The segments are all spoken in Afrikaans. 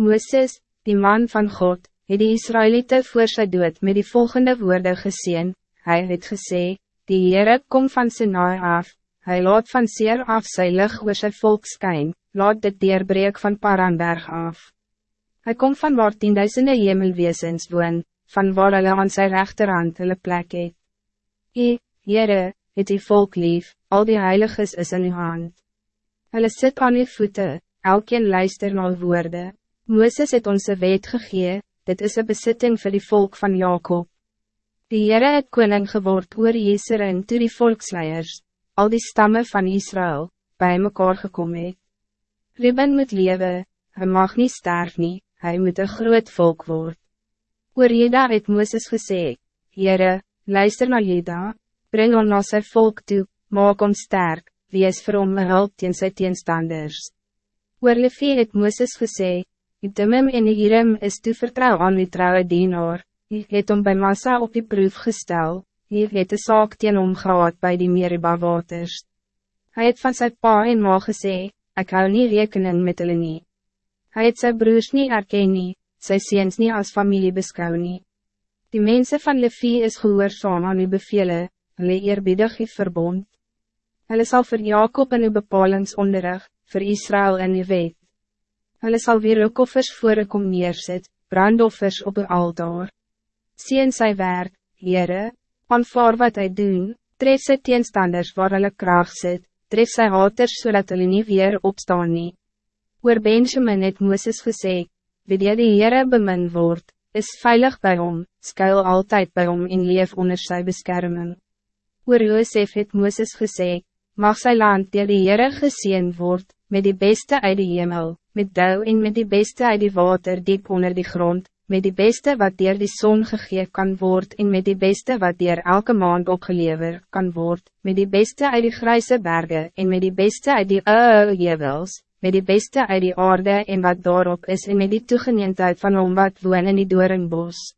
Mooses, die man van God, het die Israëlieten voor sy dood met die volgende woorden gezien. Hij het gesê, die Heere kom van Sinai af, hij laat van zeer af sy lig oor sy volk skyn, laat dit deurbreek van Paranberg af. Hij komt van waar tienduisende hemelweesens woon, van waar hulle aan sy rechterhand hulle plek het. I, Heere, het die volk lief, al die heiliges is in uw hand. Hulle sit aan uw voeten, elkeen luister na woorden. Mooses het onze wet gegee, dit is een bezitting voor die volk van Jacob. Die Heere het koning geword oor Jeser en toe die volksleiers, al die stammen van Israël, bij mekaar gekomen het. Ruben moet leven, hij mag niet sterven, nie, hij moet een groot volk worden. Oor Jeda het Mooses gesê, Heere, luister naar Jeda, breng hom na sy volk toe, maak hom sterk, wees vir hom hulp teen sy teenstanders. Oor Levi het Mooses gesê, Die Timim en die Hiram is toe vertrouw aan die trouwe dienaar, die het hom by Massa op die proef gestel, die het een saak teen hom gehad by die Meriba waters. Hy het van sy pa en ma gesê, ek hou nie rekening met hulle nie. Hy het sy broers nie erken nie, sy seens nie als familie beskou nie. Die mensen van Levi is gehoorzaam aan uw bevelen, hulle eerbiedig die verbond. Hulle sal vir Jacob in uw bepalingsonderrig, vir Israël in uw wet. Hulle sal weer ook offers voor ek kom neersit, brandoffers op een altaar. Sien sy werk, Heere, aanvaar wat hij doen, tref sy teenstanders waar hulle kraag sit, tref sy haters zodat hulle nie weer opstaan nie. Oor Benjamin het Mooses gesê, wie die die Heere bemin word, is veilig bij hom, skuil altijd bij hom en leef onder sy beskerming. Oor Joosef het Mooses gesê, mag sy land die die Heere gezien word, met die beste uit die hemel, met dou en met die beste uit die water diep onder die grond, met die beste wat dier die zon gegeven kan worden en met die beste wat dier elke maand opgelever kan worden, met die beste uit die grijze bergen en met die beste uit die jewels, met die beste uit die aarde en wat daarop is en met die toegeneendheid van hom wat woon in die doornbos.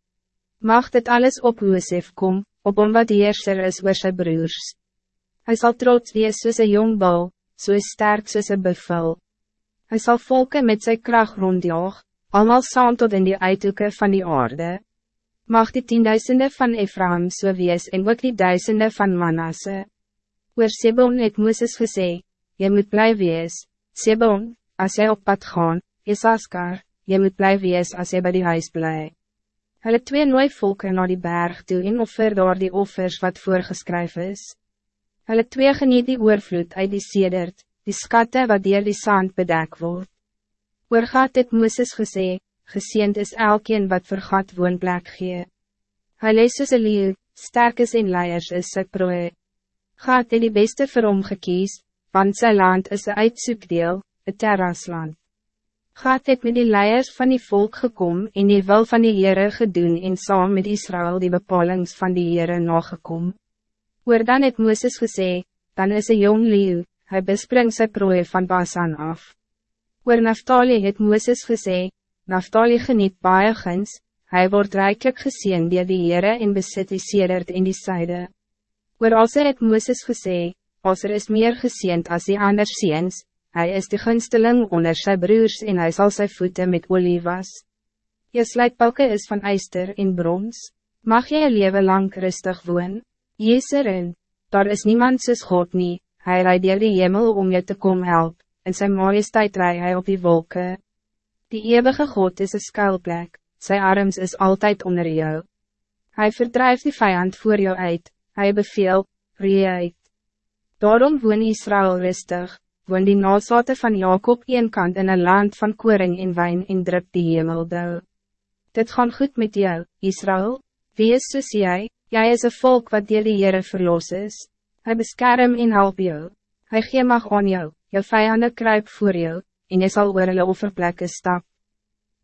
Mag dit alles op Joosef kom, op hom wat heerser is oor sy broers. Hij zal trots wees soos een jong bal, so sterk soos een bevel. Hij zal volken met zijn kracht rondjaag, allemaal saam tot in die uithoeken van die aarde. Mag die tienduisende van Ephraim so wees en ook die duisende van Manasse. Oor Sebon het Mooses gesê, jy moet blij wees, Sebon, als jy op pad gaan, Isaskar, jy moet blij wees als jy by die huis bly. Hulle twee nooi volken naar die berg toe en offer daar die offers wat voorgeskryf is. Hulle twee geniet die oorvloed uit die sedert, die skatte wat dier die sand bedek word. Oor gaat het Mooses gesê, geseend is elkeen wat vir God woonplek gee. Hy lees soos een leeuw, sterk is en leiers is sy prooi. Gaat het die beste vir hom gekies, want sy land is een uitsoekdeel, een terrasland. Gaat het met die leiers van die volk gekom en die wil van die Heere gedoen en saam met Israël die bepalings van die Heere nagekom. Oor dan het Mooses gesê, dan is een jong leeuw, hij bespringt sy prooi van Basan af. Oor Naftali het Mooses gesê, Naftali geniet baie gins, hy word rijkelijk gezien die die Heere en besit die sedert in die syde. Oor als het Mooses gesê, als er is meer geziend als die ander ziens, hij is de gunsteling onder zijn broers en hij zal zijn voeten met olie was. Je sluitbalke is van ijster in brons, mag jy een leven lang rustig woon? Jeserin, daar is niemand soos God nie, Hij rijdt dier die hemel om je te komen help, en zijn majesteit rij hij op die wolken. Die eeuwige God is een schuilplek, zijn arms is altijd onder jou. Hij verdrijft die vijand voor jou uit, hij beveel, rie uit. Daarom woon Israël rustig, woon die nazaten van Jacob een kant in een land van koring en wijn en drup die hemel dou. Dit gaan goed met jou, Israël, wie is soos jy, jy is een volk wat dier die Heere verlos is. Hij beskerm en help jou. Hij gee mag aan jou, jou vijanden kruip voor jou, en jy sal oor hulle offerplekke stap.